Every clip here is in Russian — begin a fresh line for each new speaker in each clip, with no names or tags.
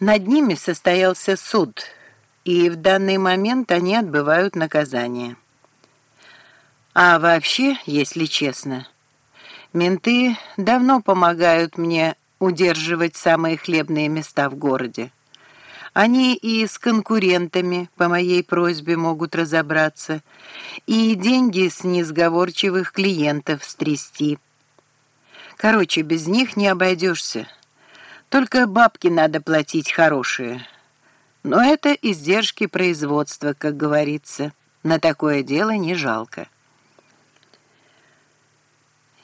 Над ними состоялся суд, и в данный момент они отбывают наказание. А вообще, если честно, менты давно помогают мне удерживать самые хлебные места в городе. Они и с конкурентами по моей просьбе могут разобраться, и деньги с несговорчивых клиентов стрясти. Короче, без них не обойдешься. Только бабки надо платить хорошие. Но это издержки производства, как говорится. На такое дело не жалко.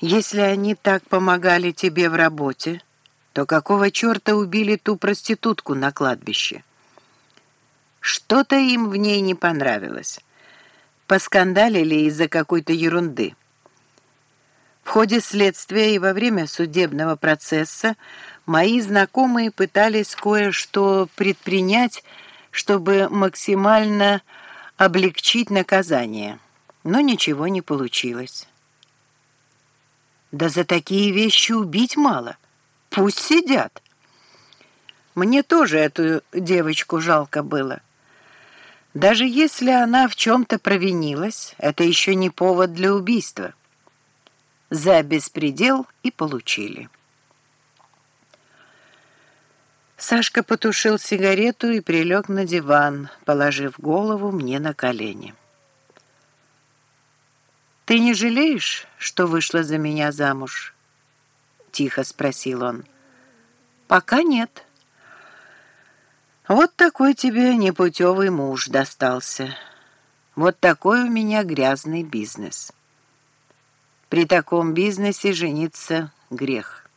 Если они так помогали тебе в работе, то какого черта убили ту проститутку на кладбище? Что-то им в ней не понравилось. Поскандалили из-за какой-то ерунды. В ходе следствия и во время судебного процесса мои знакомые пытались кое-что предпринять, чтобы максимально облегчить наказание, но ничего не получилось. Да за такие вещи убить мало. Пусть сидят. Мне тоже эту девочку жалко было. Даже если она в чем-то провинилась, это еще не повод для убийства. За беспредел и получили. Сашка потушил сигарету и прилег на диван, положив голову мне на колени. «Ты не жалеешь, что вышла за меня замуж?» тихо спросил он. «Пока нет». «Вот такой тебе непутевый муж достался. Вот такой у меня грязный бизнес. При таком бизнесе жениться грех».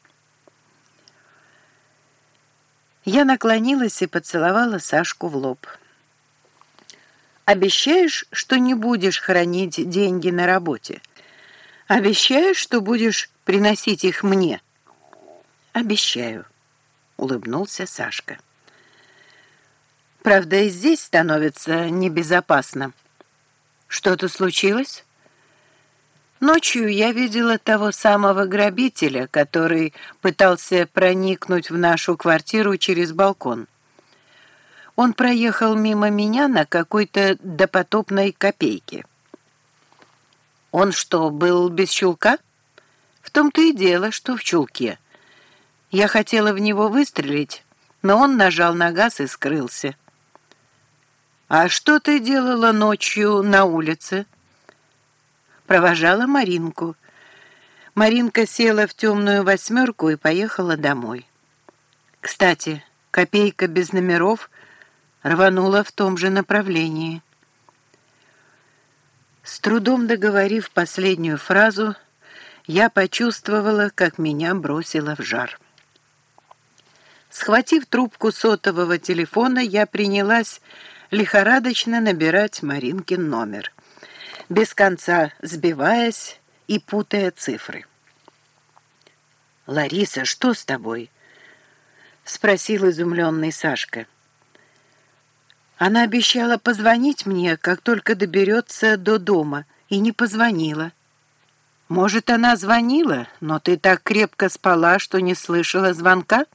Я наклонилась и поцеловала Сашку в лоб. «Обещаешь, что не будешь хранить деньги на работе? Обещаешь, что будешь приносить их мне?» «Обещаю», — улыбнулся Сашка. «Правда, и здесь становится небезопасно. Что-то случилось?» Ночью я видела того самого грабителя, который пытался проникнуть в нашу квартиру через балкон. Он проехал мимо меня на какой-то допотопной копейке. Он что, был без чулка? В том-то и дело, что в чулке. Я хотела в него выстрелить, но он нажал на газ и скрылся. «А что ты делала ночью на улице?» Провожала Маринку. Маринка села в темную восьмерку и поехала домой. Кстати, копейка без номеров рванула в том же направлении. С трудом договорив последнюю фразу, я почувствовала, как меня бросило в жар. Схватив трубку сотового телефона, я принялась лихорадочно набирать Маринкин номер, без конца сбиваясь и путая цифры. «Лариса, что с тобой?» — спросил изумленный Сашка. Она обещала позвонить мне, как только доберется до дома, и не позвонила. Может, она звонила, но ты так крепко спала, что не слышала звонка?»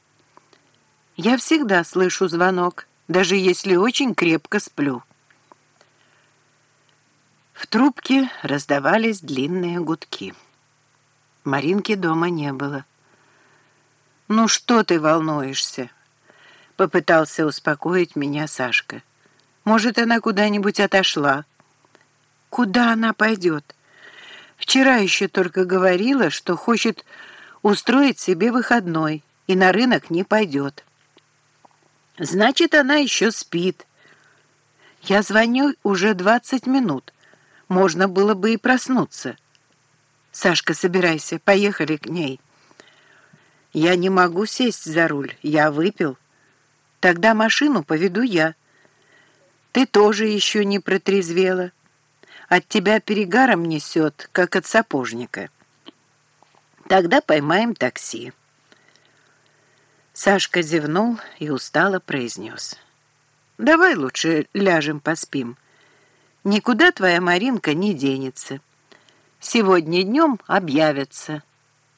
Я всегда слышу звонок, даже если очень крепко сплю. В трубке раздавались длинные гудки. Маринки дома не было. «Ну что ты волнуешься?» — попытался успокоить меня Сашка. «Может, она куда-нибудь отошла?» «Куда она пойдет?» Вчера еще только говорила, что хочет устроить себе выходной и на рынок не пойдет. Значит, она еще спит. Я звоню уже двадцать минут. Можно было бы и проснуться. Сашка, собирайся, поехали к ней. Я не могу сесть за руль, я выпил. Тогда машину поведу я. Ты тоже еще не протрезвела. От тебя перегаром несет, как от сапожника. Тогда поймаем такси. Сашка зевнул и устало произнес. «Давай лучше ляжем поспим. Никуда твоя Маринка не денется. Сегодня днем объявятся».